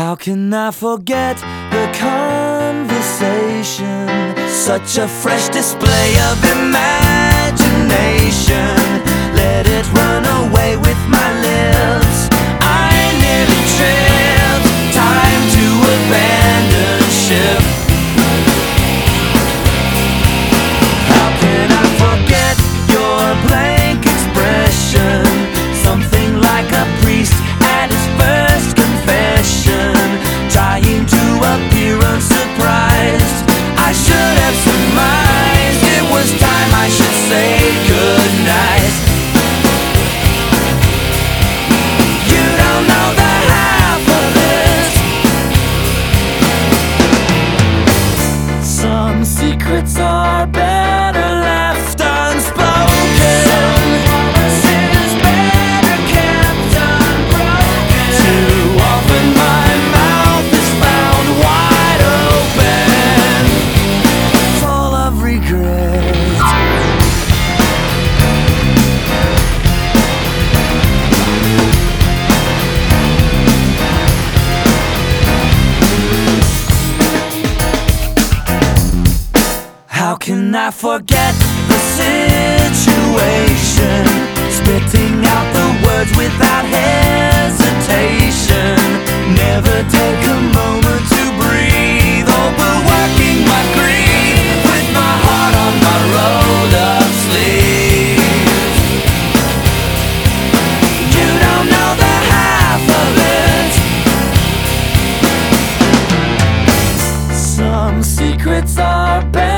How can I forget the conversation? Such a fresh display of imagination. Let it run away with my lips. I nearly tripped. Time to abandon ship. How can I forget your blank expression? Something like a priest secrets are better And I forget the situation, spitting out the words without hesitation, never take a moment to breathe, overworking my greed with my heart on my road up sleep. You don't know the half of it. Some secrets are better.